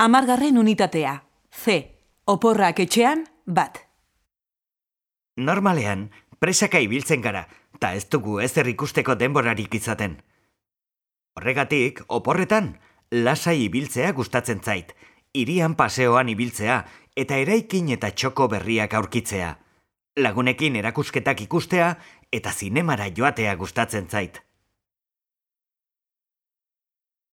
Amargarren unitatea. C. Oporrak etxean, bat. Normalean, presaka ibiltzen gara, ta ez dugu ezer ikusteko denborarik izaten. Horregatik, oporretan, lasai ibiltzea gustatzen zait, irian paseoan ibiltzea, eta eraikin eta txoko berriak aurkitzea. Lagunekin erakusketak ikustea, eta zinemara joatea gustatzen zait.